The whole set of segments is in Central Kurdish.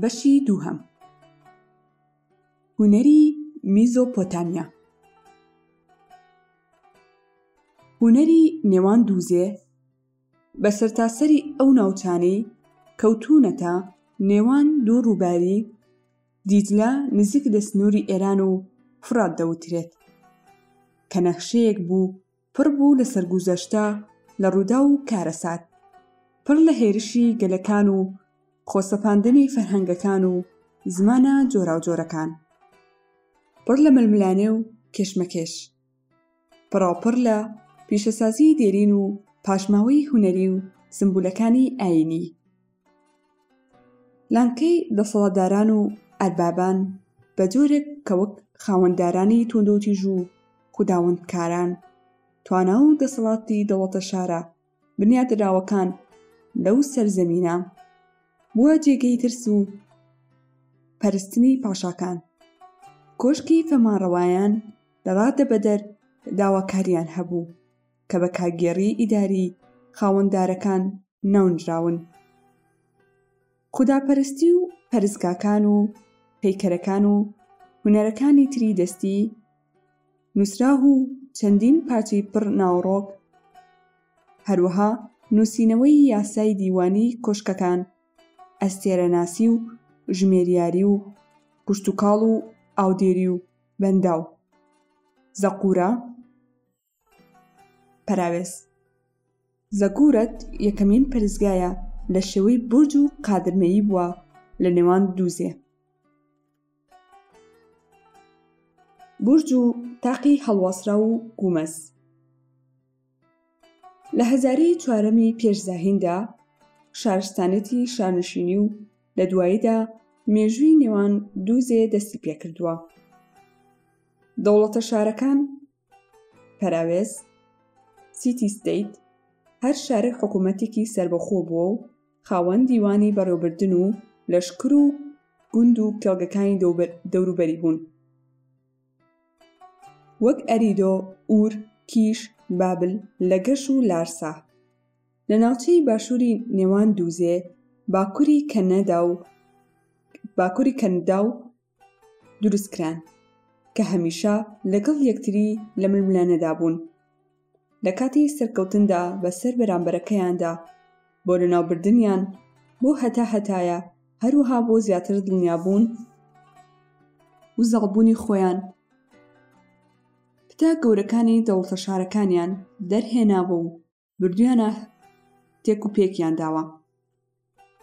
بەشی دووهەم هوەری میزۆپۆتامیا هوەری نێوان دووزێ بە سەرتاسەری ئەو ناوچانەی کەوتونەتە نێوان دوو ڕووباری دیجلە نزیک لە سنووری ئێران و فورات دەوترێت کە نەخشەیەک بوو پڕ بوو لە سەرگوزەشتە لە ڕووداو و کارەسات پڕ لە هێرشی گەلەکان و خۆسەپاندنی فەرهەنگەکان و زمانە جۆراوجۆرەکان پڕ لە ململانێ و کێشمەکێش پڕاوپڕ لە پیشەسازیی دێرین و پاشماوەی هونەری و سمبولەکانی ئایینی. لانکەی دەسەڵاتداران و ئەربابان بە جۆرێک کە وەک خاوەندارانی توندوتیژ و خوداوەندکاران، توانا و دەسەڵاتی دەوڵەتە شارە بنیاتنراوەکان لەو سەرزەمینە بووە جێگەی ترس و پەرستنی پاشاکان کۆشکی فەمانڕەوایان لە ڕادە بەدەر داواکاریان هەبوو کە بە کاگێڕی ئیداری خاوەندارەکان ناونراون خوداپەرستی و پەرستگاکان و پەیکەرەکان و هونەرەکانی تری دەستی نووسراو و چەندین پارچەی پڕ ناوەڕۆک، هەروەها نووسینەوەی یاسای دیوانی کۆشکەکان، ئەستێرەناسی و ژمێریاری و کشتوکاڵ و ئاودێری و بەنداو، زەقورە، پەراوێز زەگورەت یەکەمین پەرستگایە لە شێوەی بورج و قادرمەیی بووە لە نێوان دووزێ بورج و تاقی هەڵواسرا و گومەز لە هەزاری چوارەمی پێشزاهیندا شارستانێتی شانشینی و لە دواییدا مێژووی نێوان دووزێ دەستی پێکردووە دەوڵەتە شارەکان پەراوێز سیتی ستیت هەر شارێک حکوومەتێکی سربەخۆ بووە و خاوەن دیوانی بەڕێوبردن و لەشکر و گوند و کێڵگەکانی دەوروبەری بوون وەک ئەریدۆ ئور کیش بابل لە گەش و لارسا لە ناوچەی باشووری نێوان دووزێ باکووری کەنەدا و باکووری کەندا و دروستکران کە هەمیشە لەگەڵ یەکتری لە ململانێدا بوون لە کاتی سەرکەوتندا بەسەر بەرامبەرەکەیاندا بۆ لەناوبردنیان بۆ هەتا هەتایە هەروەها بۆ زیاتر دڵنیابوون و زەڵبوونی خۆیان پتا گەورەکانی دەوڵتە شارەکانیان دەرهێنابوو بردویانە تێک و پێکیان داوە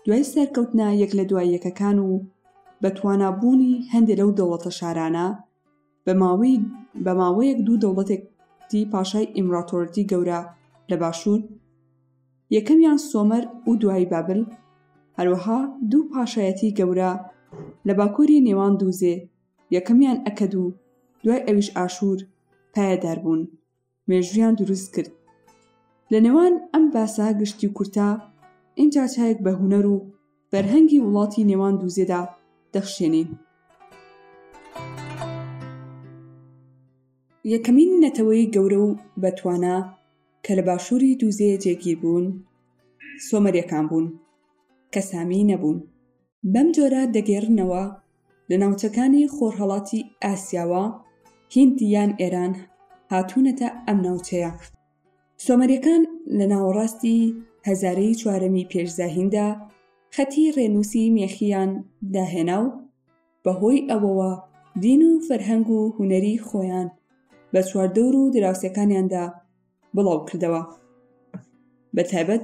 دوای سەرکەوتنە یەک لە دوای یەکەکان و بە توانابوونی هەندێک لەو دەوڵەتە شارانە بە ماوەی بە ماوەیەک دوو دەوڵەتێکتی پاشای ئیمراتۆرتی گەورە لە باشوور یەکەمیان سۆمەر و دوایی بابل هەروەها دوو پاشایەتی گەورە لە باکووری نێوان دووزێ یەکەمیان ئەکەد و دوای ئەویش ئاشوور پایەدار بوون مێژوویان دروست کرد لە نێوان ئەم باسە گشتی و کورتە ئینجا چایەک بە هونەر و بەرهەنگی وڵاتی نێوان دووزێدا دەخشێنین یەکەمین نەتەوەی گەورە و بەتوانا کە لە باشووری دووزێ جێگیر بوون سۆمەریەکان بوون کە سامی نەبوون بەم جۆرە دەگێڕنەوە لە ناوچەکانی خۆرهەڵاتی ئاسیاوە، هیند یان ئێران، هاتوونەتە ئەم ناوچەیە. سۆمەریەکان لە ناوەڕاستی هەزارەی چوارەمی پێش زاهیندا خەتی ڕێنووسی مێخییان داهێنا و بە هۆی ئەوەوە دین و فەرهەنگ و هونەری خۆیان بە چواردەور و دراوسێکانیاندا بڵاو کردەوە بە تایبەت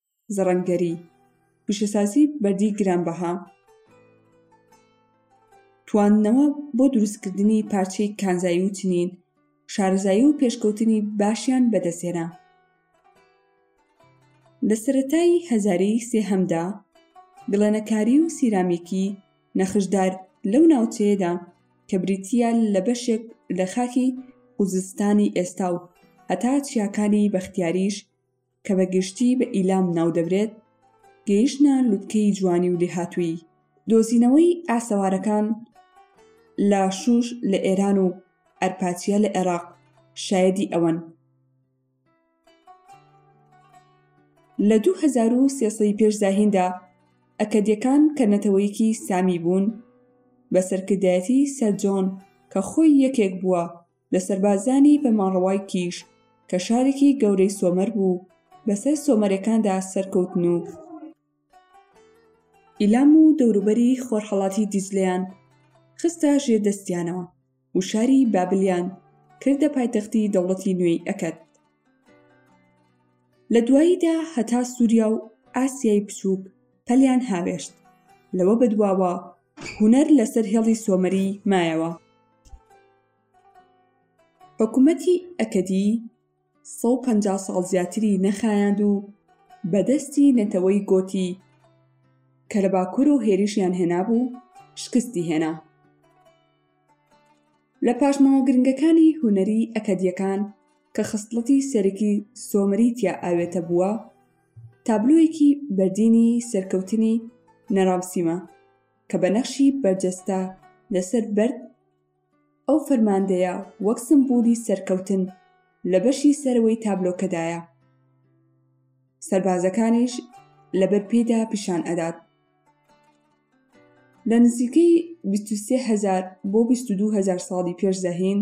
زەڕەنگەری، پیشەسازی بەردی گرانبەها، تواندنەوە بۆ دروستکردنی پارچەی کانزایی و چنین، شارەزایی و پێشکەوتنی باشیان بەدەستێنا. لە سەرەتای هەزارەی سێهەمدا گڵێنەکاری و سیرامیکی نەخشدار لەو ناوچەیەدا کە بریتیە لە بەشێک لە خاکی خوزستانی ئێستا و هەتا چیاکانی بەختیاریش کە بە گشتی بە ئیلام ناودەبرێت، گەیشتنە لوتکەی جوانی و لێهاتوویی. دۆزینەوەی ئاسەوارەکان لە شوش لە ئێران و ئەرپاتیە لە عێراق شایەدی ئەوەن. لە 2300 ی پێش زاهیندا ئەکەدیەکان کە نەتەوەیەکی سامی بوون بە سەرکردایەتی سەرجۆن کە خۆی یەکێک بووە لە سەربازانی بە ماڕەوای کیش کە شارێکی گەورەی سۆمەر بوو بەسەر سۆمەرەکاندا سەرکەوتن و ئیلام و دەوروبەری خۆرهەڵاتی دیجلەیان خستە ژێر دەستیانەوە و شاری بابلیان کردە پایتەختی دەوڵەتی نوێی ئەکەد لە دواییدا هەتا سووریا و ئاسیای بچووک پەلیان هاوێشت لەوە بەدواوە هونەر لەسەر هێڵی سۆمەری مایەوە حکومەتی ئەکەدی سەد و پەنجا ساڵ زیاتری نەخایاند و بە دەستی نەتەوەی گۆتی کە لە باکوور و هێرشیان هێنابوو شکستی هێنا لە پاشماوە گرنگەکانی هونەری ئەکەدیەکان کە خستڵەتی سەرەکی سۆمەری تیا ئاوێتە بووە تابلۆیەکی بەردینی سەرکەوتنی نەرامسیمە کە بە نەخشی بەرجەستە لەسەر بەرد ئەو فەرماندەیە وەک سمبولی سەرکەوتن لە بەشی سەرەوەی تابلۆکەدایە، سەربازەکانیش لەبەر پێیدا پیشان ئەدات. لە نزیکەی 23000 بۆ 22000 ساڵی پێش زەهین،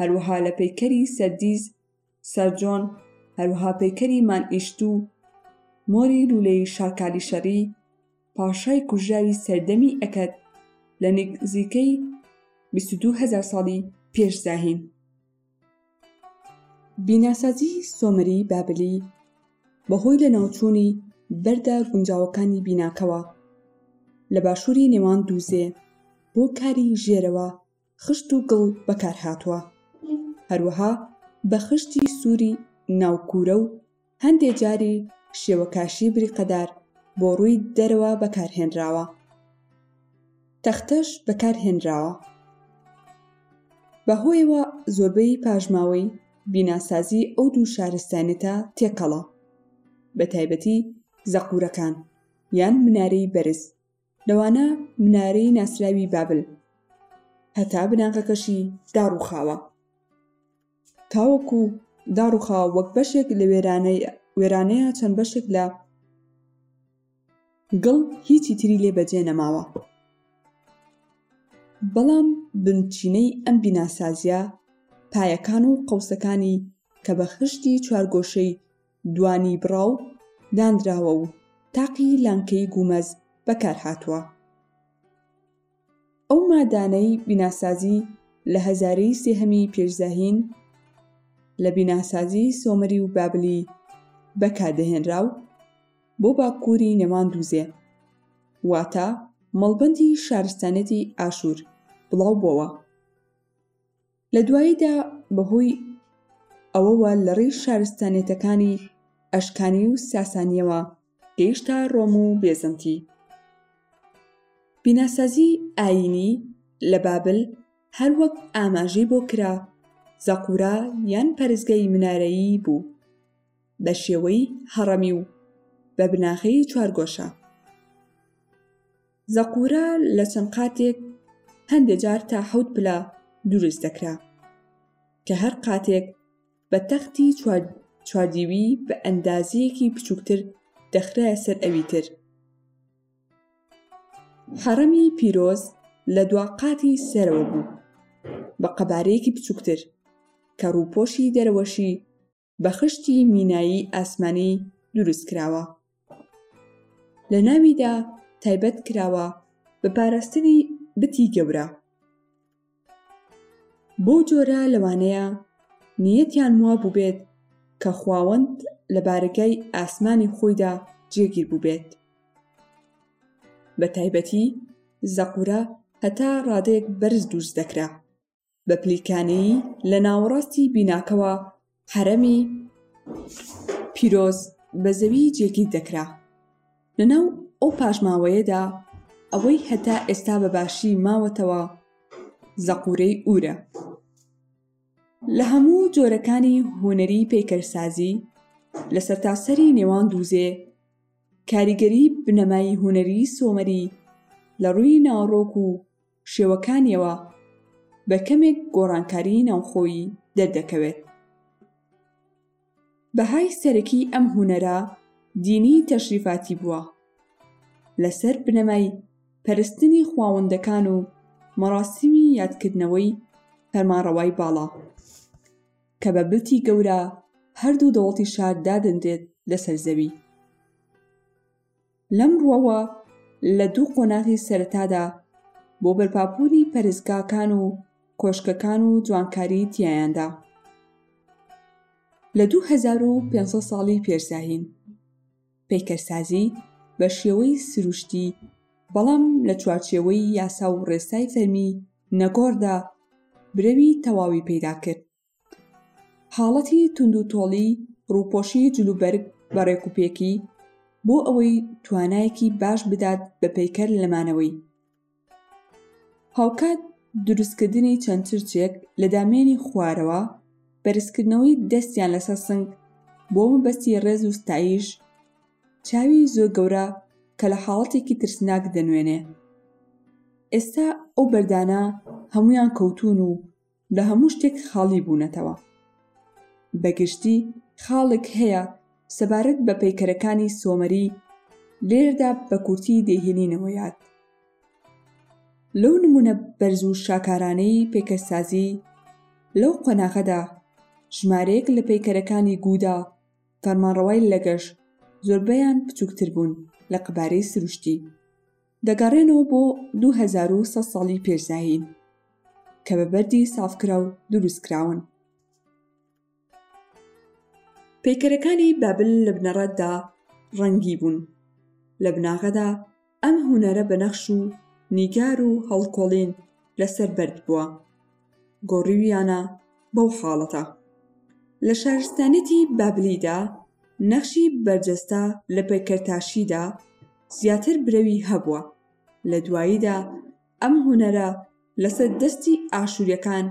هەروەها لە پەیکەری سەردیس سەر جۆن هەروەها پەیکەری مانئیشت و مۆری لوولەی شاکالیشەری پاشای کوژراوی سەردەمی ئەکەد لە نزیکەی بیست و دوو هەزار ساڵی پێش زاهین. بیناسازی سۆمەری بابلی بەهۆی لەناوچوونی بەردە گونجاوەکانی بیناکەوە لە باشووری نێوان دوو زێ بۆ کاری ژێرەوە خشت و گڵ بەکارهاتووە، هەروەها بە خشتی سووری ناو کوورە و هەندێ جاری شێوەکاشی بریقەدار بۆ ڕووی دەرەوە بەکارهێنراوە. تەختەش بەکارهێنراوە. بەهۆیەوە زۆربەی پاشماوەی بیناسازی ئەو دوو شارستانیەتە تێکەڵە، بەتایبەتی زەقورەکان یان منارەی بەرز لەوانە منارەی ناسراوی بابل هەتا بناغەکەشی داڕوخاوە تاوەکو داڕوخا وەک بەشێک لە وێرانەیە چەند بەشێک لە گڵ هیچی تری لێ بەجێ نەماوە بەڵام بنچینەی ئەم بیناسازیە پایەکان و قەوسەکانی کە بە خشتی چوارگۆشەی دوانی بڕاو دانراوە و تاقی لانکەی گومەز بەکارهاتووە. ئەو مادانەی بیناسازی لە هەزارەی سێهەمی پێش زاهین لە بیناسازی سۆمەری و بابلی بەکاردەهێنرا و بۆ باکووری نێوان دوو زێ واتە مەڵبەندی شارستانێتی ئاشوور بڵاو بۆوە. لە دواییدا بەهۆی ئەوەوە لە ڕێی شارستانیەتەکانی ئەشکانی و ساسانیەوە گەیشتە ڕۆم و بێزەنتی بیناسازی ئایینی لە بابل هەروەک ئاماژەی بۆ کرا زەقورا یان پەرستگەی منارەیی بوو بە شێوەی هەڕەمی و بە بناغەی چوارگۆشە زەقورە لە چەند قاتێک هەندێ جار تا حەوت پلە دروست دەکرا کە هەر قاتێک بە تەختی چواردیوی بە ئەندازەیەکی بچووکتر دەخرایە سەر ئەوی تر حەڕەمی پیرۆز لە دوا قاتی سەرەوە بوو بە قەبارەیەکی بچووکتر کە ڕووپۆشی دەرەوەشی بە خشتی مینایی ئاسمانی دروست کراوە لە ناویدا تایبەت کراوە بە پاراستنی بتی گەورە بۆ جۆرە لەوانەیە نیەتیان وا بووبێت کە خواوەند لە بارگای ئاسمانی خۆیدا جێگیر بووبێت بە تایبەتی زەقورە هەتا ڕادێک بەرز دووست دەکرا بە پلیکانێی لە ناوەڕاستی بیناکەوە حرەمی پیرۆز بە زەوی جێگیر دەکرا لەناو ئەو پاشماوەیەدا ئەوەی هەتا ئێستا بە باشی ماوەتەوە زەقورەی ئورە لە هەموو جۆرەکانی هوەری پەیکەرسازی لە سەرتاسەری نێوان دووزێ کاریگەری بنەمای هوەری سۆمەری لە ڕووی ناوڕۆک و شێوەکانیەوە بە کەمێک گۆڕانکاریی ناوخۆیی دەردەکەوێت. بەهای سەرەکیی ئەم هونەرە دینیی تەشریفاتی بووە، لەسەر بنەمای پەرستنی خواوەندەکان و مەراسیمی یادکردنەوەی فەرمانڕەوای باڵا، کە بە بتی گەورە هەردوو دەوڵتی شار دادەنرێت لەسەر زەوی. لەم ڕوەوە لە دوو قۆناغی سەرەتادا بۆ بەرپابوونی پەرستگاکان و کۆشکەکان و جوانکاری تیایاندا لە دوو هەزار و پێنج سەد ساڵی پێش زاهین پەیکەرسازی بە شێوەی سروشتی بەڵام لە چوارچێوەی یاسا و ڕێسای فەرمی نەگۆڕدا برەوی تەواوی پەیدا کرد حاڵەتی تونند و تۆڵی ڕوپۆشی جلوبەرگ بە ڕێکوپێکی بۆ ئەوەی توانایەکی باش بدات بە پەیکەر لە مانەوەی هاوکات دروستکردنی چەند چرچێک لە دامێنی خوارەوە بەرزکردنەوەی دەستیان لەسەر سنگ بۆ مەبەستی ڕێز و ستایش چاوی زۆر گەورە کە لە حاڵەتێکی ترسناک دەنوێنێ ئێستا ئەو بەردانە هەمویان کەوتون و لە هەموو شتێک خاڵی بوونەتەوە. بە گشتی خاڵێک هەیە سەبارەت بە پەیکەرەکانی سۆمەری لێردا بە کورتی دەیهێنینەوە یاد. لەو نمونە بەرز و شاکارانەی پێکەسازی لەو قۆناغەدا ژمارەیەک لە پەیکەرەکانی گوودا فەرمانڕەوای لەگەش زۆربەیان بچووکتر بوون لە قەبارەی سروشتی. دەگەڕێنەوە بۆ دوو هەزار و سەد ساڵی پێش زایین کە بە بەردی سافکرا و دروست کراون پەیکەرەکانی بابل لە بنەڕەتدا ڕەنگی بوون لە بناغەدا ئەم هونەرە بە نەخش و نیگار و هەڵکۆڵین لەسەر بەرد بووە گۆڕیویانە بەو حاڵەتە. لە شارستانیەتی بابلیدا نەخشی بەرجەستە لە پەیکەرتاشیدا زیاتر برەوی هەبووە، لە دواییدا ئەم هونەرە لەسەر دەستی ئاشوریەکان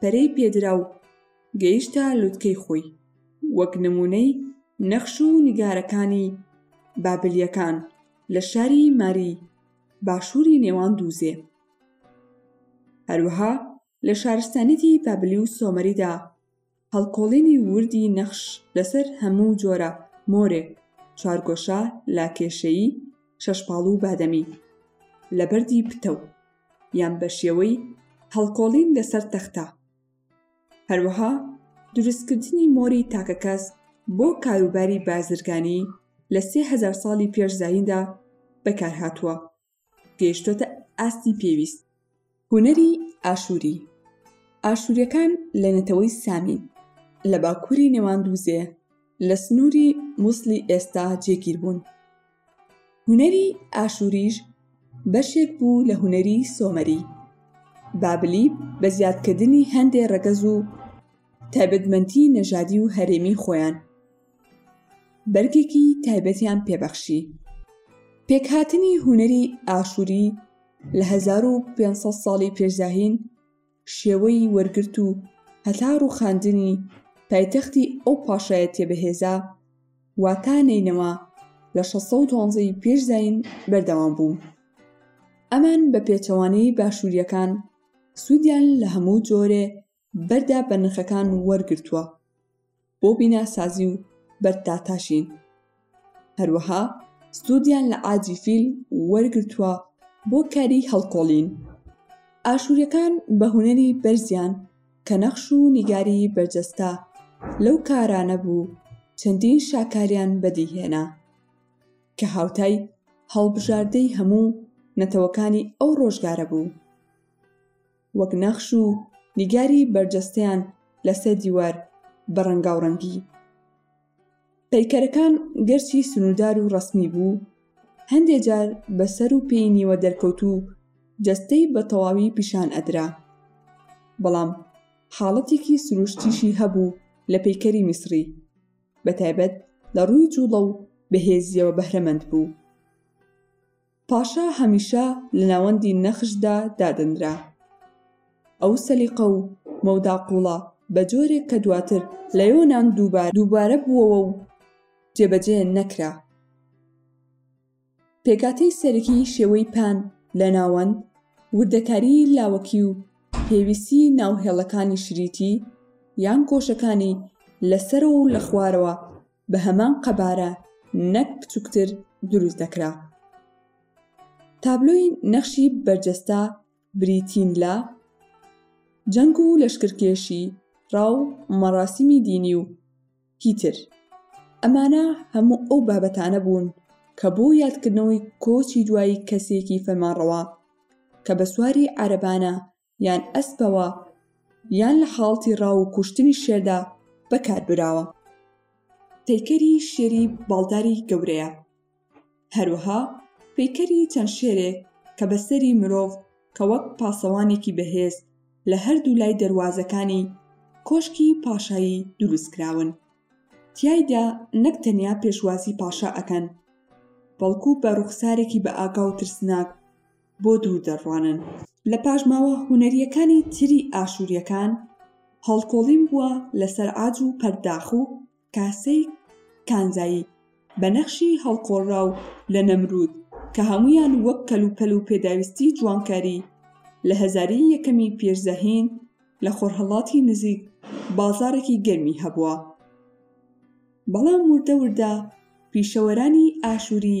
پەرەی پێدرا و گەیشتە لوتکەی خۆی، وەک نمونەی نەخش و نیگارەکانی بابلیەکان لە شاری ماری باشوری نێوان دوو زێ. هەروەها لە شارستانیەتی بابلی و سۆمەریدا هەڵکۆڵینی وردی نەخش لەسەر هەموو جۆرە مۆرێک چوارگۆشە لاکێشەیی شەش پاڵ و بادەمی لە بەردی پتەو یان بە شێوەی هەڵکۆڵین لەسەر تەختە هەروەها دروستکردنی مۆری تاکەکەس بۆ کاروباری بازرگانی لە سێ هەزار ساڵی پێش زاییندا بەکارهاتووە گەیشتۆتە ئاستی پێویست هوەری ئاشووری ئاشووریەکان لە نەتەوەی سامی لە باکووری نێوان دووزێ لە سنووری مووسلی ئێستا جێگیر بوون هوەری ئاشووریش بەشێک بوو لە هوەری سۆمەری بابلی بە زیادکردنی هەندێ ڕەگەز و تایبەتمەندی نەژادی و هەرێمی خۆیان بەرگێکی تایبەتیان پێبەخشی پێکهاتنی هوەری ئاشووری لە 1500 ساڵی پێشداهین شێوەی وەرگرت و هەتا ڕووخاندنی پایتەختی ئەو پاشایەتە بەهێزە واتا نینەوە لە 1612 پێشداین بەردەوام بوو ئەمان بە پێچەوانەی باشووریەکان سوودیان لە هەموو جۆرێ بەردا بە نرخەکان وەرگرتووە بۆ بیناسازی و بەرد داتاشین هەروەها سوودیان لە ئاجی فیل وەرگرتووە بۆ کاری هەڵکۆڵین ئاشوورەکان بە هوەری بەرزیان کە نەخش و نیگاری بەرجەستە لەو کارانە بوو چەندین شاکاریان بەدیهێنا کە هاوتای هەڵبژاردەی هەموو نەتەوەکانی ئەو ڕۆژگارە بوو وەک نەخش و نیگاری بەرجەستەیان لە سێ دیوار بە ڕەنگاوڕەنگی. پەیکەرەکان گەرچی سنووردار و ڕەسمی بوو، هەندێ جار بە سەر و پێی نیوە دەرکەوتوو جەستەی بە تەواوی پیشان ئەدرا. بەڵام حاڵەتێکی سرووشتیشی هەبوو لە پەیکەری میسڕی، بەتایبەت لە ڕووی جووڵە و بەهێزییەوە بەهرەمەند بوو. پاشا هەمیشە لە ناوەندی نەخشدا دادەنرا. ئەو سەلیقە و مەوداقووڵە بە جۆرێک کە دواتر لە یۆنان دووبارە دووبارە بووەوە و جێبەجێ نەکرا. پێکهاتەی سەرەکی شێوەی پان لە ناوەند، وردەکاریی لاوەکی و پێویستی ناو هێڵەکانی شریتی یان گۆشەکانی لە سەرەوە و لە خوارەوە، بە هەمان قەبارە نەک بچووکتر دروست دەکرا. تابلۆی نەخشی بەرجەستە بریتین لە، جەنگ و لەشکرکێشی ڕا و مەراسیمی دینی و هی تر. ئەمانە هەموو ئەو بابەتانە بوون کە بۆ یادکردنەوەی کۆچی دوایی کەسێکی فەرمانڕەوا کە بە سواری عارەبانە یان ئەسپەوە یان لە حاڵتی ڕاو و کوشتنی شێردا بەکاربراوە پەیکەری شێری باڵداری گەورەیە هەروەها پەیکەری چەند شێرێک کە بەسەری مرۆڤ کە وەک پاسەوانێکی بەهێز لە هەردوو لای دەواازەکانی کۆشکی پاشایی دروستکراون تایدا نەک تەنیا پێشوازی پاشا ئەکەن بەڵکو بە ڕوخسارێکی بە ئاگا و ترسناک بۆ دوور دەڕوانن. لە پاشماوە هونەرییەکانی تری ئاشوورییەکان هەڵکۆڵین بووە لەسەر عاج و پەرداخ و کاسەی کانزایی بە نەخشی هەڵکۆڵراو لە نەمروود کە هەموویان وەک کەلوپەل و پێداویستی جوانکاری لە هەزارەی یەکەمی پێش زەهین لە خۆرهەڵاتی نزیک بازاڕێکی گەرمی هەبووە. بەڵام وردە وردە پیشەوەرانی ئاشووری